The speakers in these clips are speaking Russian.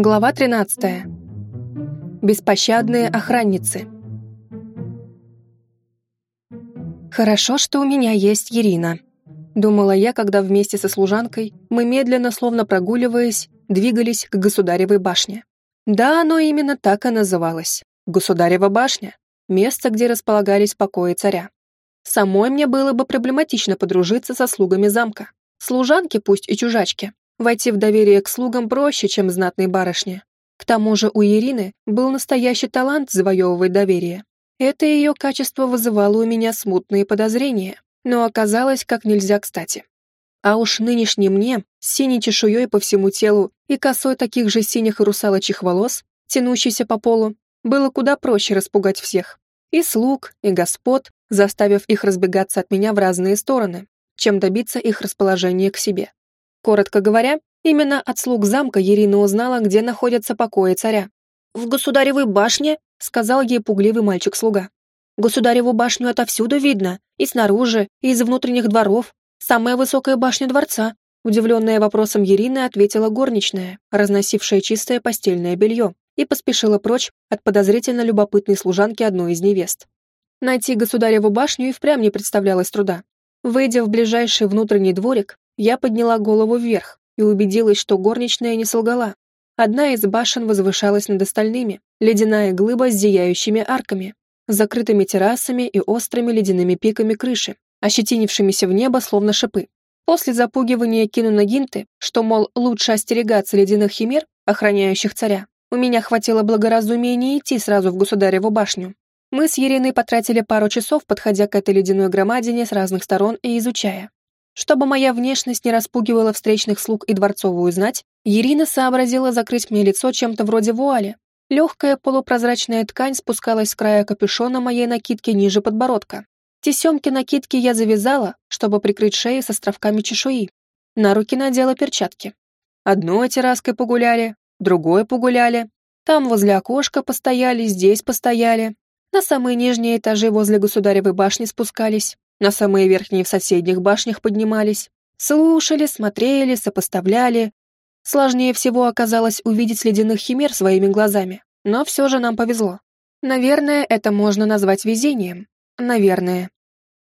Глава 13. Беспощадные охранницы. Хорошо, что у меня есть Ирина, думала я, когда вместе со служанкой мы медленно, словно прогуливаясь, двигались к государевой башне. Да, оно именно так и называлось. Государева башня. Место, где располагались покои царя. Самой мне было бы проблематично подружиться со слугами замка. Служанки, пусть и чужачки, Войти в доверие к слугам проще, чем знатной барышне. К тому же у Ирины был настоящий талант завоевывать доверие. Это ее качество вызывало у меня смутные подозрения, но оказалось как нельзя кстати. А уж нынешний мне, с синей чешуей по всему телу и косой таких же синих русалочьих волос, тянущейся по полу, было куда проще распугать всех. И слуг, и господ, заставив их разбегаться от меня в разные стороны, чем добиться их расположения к себе. Коротко говоря, именно от слуг замка Ирина узнала, где находятся покои царя. «В государевой башне?» — сказал ей пугливый мальчик-слуга. «Государеву башню отовсюду видно, и снаружи, и из внутренних дворов. Самая высокая башня дворца», удивленная вопросом Ирины, ответила горничная, разносившая чистое постельное белье, и поспешила прочь от подозрительно любопытной служанки одной из невест. Найти государеву башню и впрямь не представлялось труда. Выйдя в ближайший внутренний дворик, я подняла голову вверх и убедилась, что горничная не солгала. Одна из башен возвышалась над остальными, ледяная глыба с зияющими арками, закрытыми террасами и острыми ледяными пиками крыши, ощетинившимися в небо словно шипы. После запугивания Кинуна Гинты, что, мол, лучше остерегаться ледяных химер, охраняющих царя, у меня хватило благоразумия не идти сразу в государеву башню. Мы с Ериной потратили пару часов, подходя к этой ледяной громадине с разных сторон и изучая. Чтобы моя внешность не распугивала встречных слуг и дворцовую знать, Ирина сообразила закрыть мне лицо чем-то вроде вуали. Легкая полупрозрачная ткань спускалась с края капюшона моей накидки ниже подбородка. Тесемки накидки я завязала, чтобы прикрыть шею с островками чешуи. На руки надела перчатки. Одной терраской погуляли, другой погуляли. Там возле окошка постояли, здесь постояли. На самые нижние этажи возле государевой башни спускались на самые верхние в соседних башнях поднимались, слушали, смотрели, сопоставляли. Сложнее всего оказалось увидеть ледяных химер своими глазами, но все же нам повезло. Наверное, это можно назвать везением. Наверное.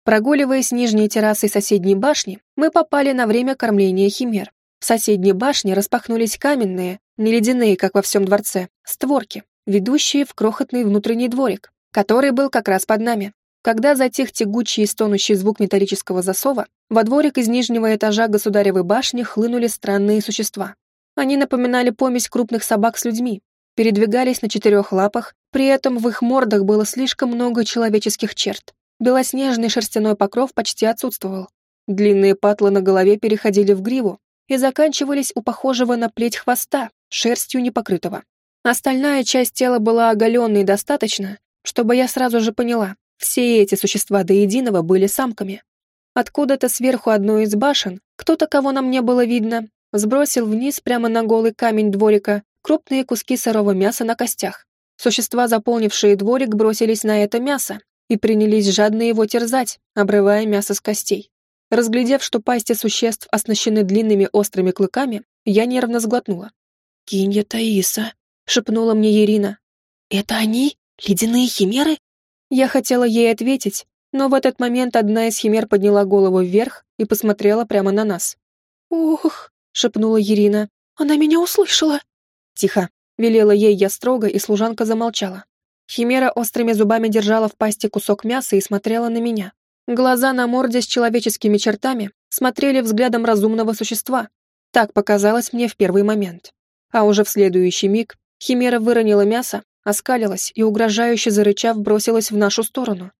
Прогуливаясь нижней террасой соседней башни, мы попали на время кормления химер. В соседней башне распахнулись каменные, не ледяные, как во всем дворце, створки, ведущие в крохотный внутренний дворик, который был как раз под нами. Когда затих тягучий и стонущий звук металлического засова, во дворик из нижнего этажа государевой башни хлынули странные существа. Они напоминали помесь крупных собак с людьми, передвигались на четырех лапах, при этом в их мордах было слишком много человеческих черт. Белоснежный шерстяной покров почти отсутствовал. Длинные патлы на голове переходили в гриву и заканчивались у похожего на плеть хвоста, шерстью непокрытого. Остальная часть тела была оголенной достаточно, чтобы я сразу же поняла, все эти существа до единого были самками. Откуда-то сверху одной из башен, кто-то, кого нам не было видно, сбросил вниз прямо на голый камень дворика крупные куски сырого мяса на костях. Существа, заполнившие дворик, бросились на это мясо и принялись жадно его терзать, обрывая мясо с костей. Разглядев, что пасти существ оснащены длинными острыми клыками, я нервно сглотнула. «Кинья Таиса», — шепнула мне Ирина. «Это они? Ледяные химеры?» Я хотела ей ответить, но в этот момент одна из химер подняла голову вверх и посмотрела прямо на нас. «Ух!» — шепнула Ирина. «Она меня услышала!» «Тихо!» — велела ей я строго, и служанка замолчала. Химера острыми зубами держала в пасти кусок мяса и смотрела на меня. Глаза на морде с человеческими чертами смотрели взглядом разумного существа. Так показалось мне в первый момент. А уже в следующий миг Химера выронила мясо оскалилась и, угрожающе зарычав, бросилась в нашу сторону.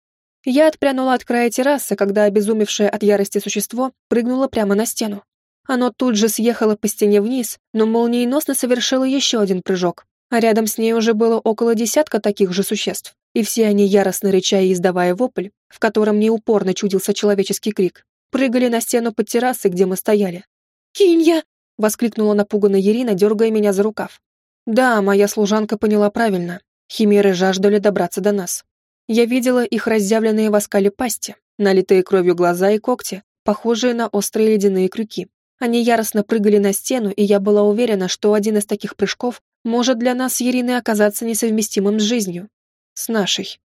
Я отпрянула от края террасы, когда обезумевшее от ярости существо прыгнуло прямо на стену. Оно тут же съехало по стене вниз, но молниеносно совершило еще один прыжок, а рядом с ней уже было около десятка таких же существ, и все они, яростно рыча и издавая вопль, в котором неупорно чудился человеческий крик, прыгали на стену под террасой, где мы стояли. «Кинья!» — воскликнула напуганная Ирина, дергая меня за рукав. Да, моя служанка поняла правильно. Химеры жаждали добраться до нас. Я видела их разъявленные в оскале пасти, налитые кровью глаза и когти, похожие на острые ледяные крюки. Они яростно прыгали на стену, и я была уверена, что один из таких прыжков может для нас с Ириной оказаться несовместимым с жизнью. С нашей.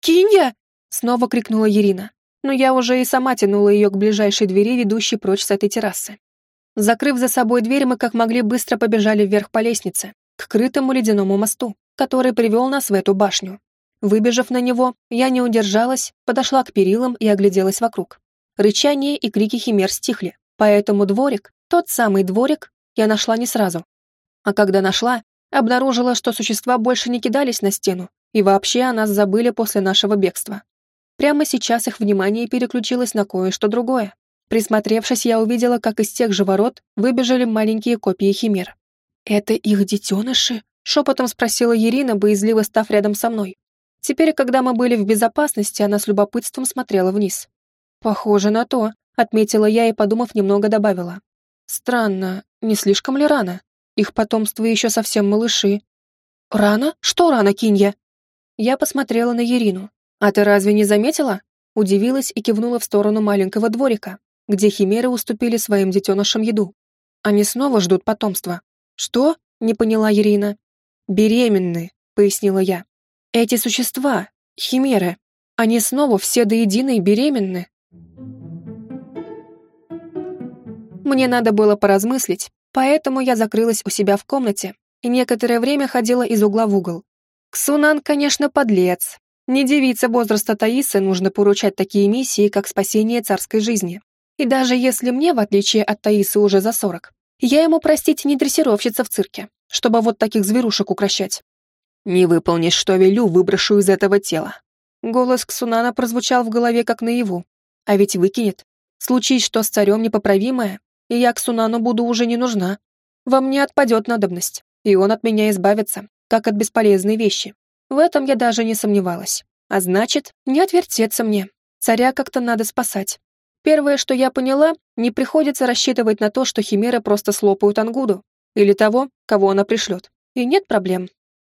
«Кинья!» — снова крикнула Ирина. Но я уже и сама тянула ее к ближайшей двери, ведущей прочь с этой террасы. Закрыв за собой дверь, мы как могли быстро побежали вверх по лестнице, к крытому ледяному мосту, который привел нас в эту башню. Выбежав на него, я не удержалась, подошла к перилам и огляделась вокруг. Рычание и крики химер стихли, поэтому дворик, тот самый дворик, я нашла не сразу. А когда нашла, обнаружила, что существа больше не кидались на стену, и вообще о нас забыли после нашего бегства. Прямо сейчас их внимание переключилось на кое-что другое. Присмотревшись, я увидела, как из тех же ворот выбежали маленькие копии химер. «Это их детеныши?» — шепотом спросила Ирина, боязливо став рядом со мной. Теперь, когда мы были в безопасности, она с любопытством смотрела вниз. «Похоже на то», — отметила я и, подумав, немного добавила. «Странно, не слишком ли рано? Их потомство еще совсем малыши». «Рано? Что рано, Кинья?» Я посмотрела на Ирину. «А ты разве не заметила?» Удивилась и кивнула в сторону маленького дворика, где химеры уступили своим детенышам еду. Они снова ждут потомства. «Что?» — не поняла Ирина. «Беременны», — пояснила я. «Эти существа, химеры, они снова все до единой беременны». Мне надо было поразмыслить, поэтому я закрылась у себя в комнате и некоторое время ходила из угла в угол. Ксунан, конечно, подлец. Не девица возраста Таисы нужно поручать такие миссии, как спасение царской жизни. И даже если мне, в отличие от Таисы, уже за сорок, я ему, простите, не дрессировщица в цирке, чтобы вот таких зверушек укращать. «Не выполнишь, что велю, выброшу из этого тела». Голос Ксунана прозвучал в голове как наяву. А ведь выкинет. Случись, что с царем непоправимое, и я Ксунану буду уже не нужна. Во мне отпадет надобность, и он от меня избавится, как от бесполезной вещи. В этом я даже не сомневалась. А значит, не отвертеться мне. Царя как-то надо спасать. Первое, что я поняла, не приходится рассчитывать на то, что химеры просто слопают Ангуду или того, кого она пришлет. И нет проблем.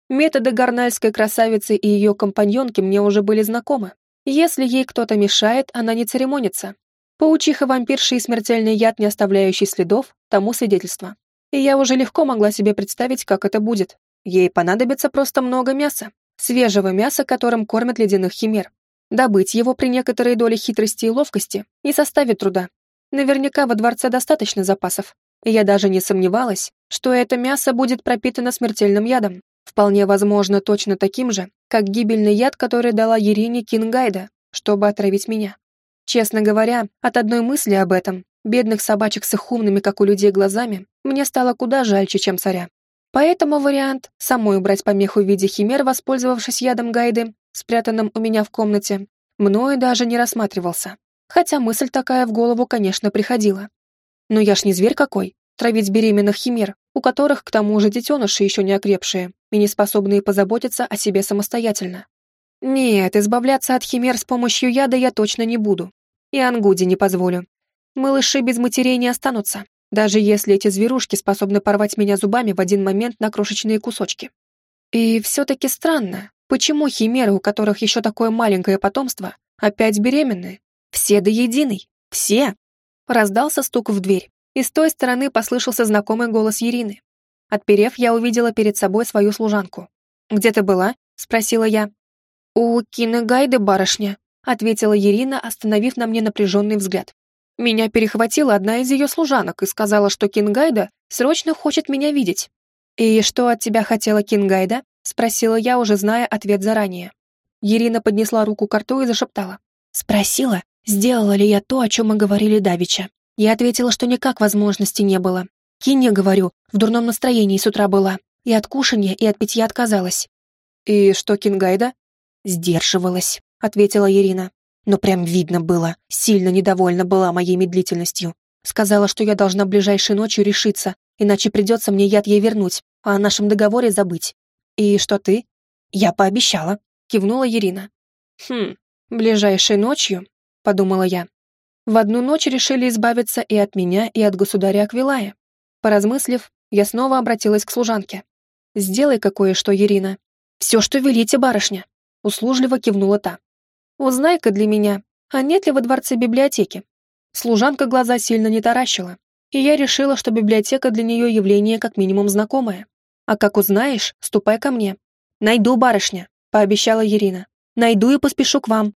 Методы горнальской красавицы и ее компаньонки мне уже были знакомы. Если ей кто-то мешает, она не церемонится. Паучиха-вампирша и смертельный яд, не оставляющий следов, тому свидетельство. И я уже легко могла себе представить, как это будет. Ей понадобится просто много мяса. Свежего мяса, которым кормят ледяных химер. Добыть его при некоторой доле хитрости и ловкости не составит труда. Наверняка во дворце достаточно запасов. И я даже не сомневалась, что это мясо будет пропитано смертельным ядом. Вполне возможно, точно таким же, как гибельный яд, который дала Ерине Кингайда, чтобы отравить меня. Честно говоря, от одной мысли об этом, бедных собачек с их умными, как у людей, глазами, мне стало куда жальче, чем царя. Поэтому вариант самой убрать помеху в виде химер, воспользовавшись ядом Гайды, спрятанным у меня в комнате, мною даже не рассматривался. Хотя мысль такая в голову, конечно, приходила. Но я ж не зверь какой, травить беременных химер, у которых, к тому же, детеныши еще не окрепшие и не способные позаботиться о себе самостоятельно. Нет, избавляться от химер с помощью яда я точно не буду. И Ангуде не позволю. Малыши без матерей не останутся, даже если эти зверушки способны порвать меня зубами в один момент на крошечные кусочки. И все-таки странно, Почему химеры, у которых еще такое маленькое потомство, опять беременны? Все до единой. Все. Раздался стук в дверь, и с той стороны послышался знакомый голос Ирины. Отперев, я увидела перед собой свою служанку. «Где ты была?» — спросила я. «У Кинегайды барышня», — ответила Ирина, остановив на мне напряженный взгляд. Меня перехватила одна из ее служанок и сказала, что Кингайда срочно хочет меня видеть. «И что от тебя хотела Кингайда?» Спросила я, уже зная ответ заранее. Ирина поднесла руку к рту и зашептала. Спросила, сделала ли я то, о чем мы говорили давеча. Я ответила, что никак возможности не было. Кинья, говорю, в дурном настроении с утра была. И от кушанья, и от питья отказалась. «И что Кингайда?» «Сдерживалась», — ответила Ирина. Но прям видно было, сильно недовольна была моей медлительностью. Сказала, что я должна ближайшей ночью решиться, иначе придется мне яд ей вернуть, а о нашем договоре забыть. «И что ты?» «Я пообещала», — кивнула Ирина. «Хм, ближайшей ночью», — подумала я. В одну ночь решили избавиться и от меня, и от государя Аквилая. Поразмыслив, я снова обратилась к служанке. «Сделай какое-что, Ирина». «Все, что велите, барышня», — услужливо кивнула та. «Узнай-ка для меня, а нет ли во дворце библиотеки?» Служанка глаза сильно не таращила, и я решила, что библиотека для нее явление как минимум знакомое. А как узнаешь, ступай ко мне. Найду, барышня, пообещала Ирина. Найду и поспешу к вам.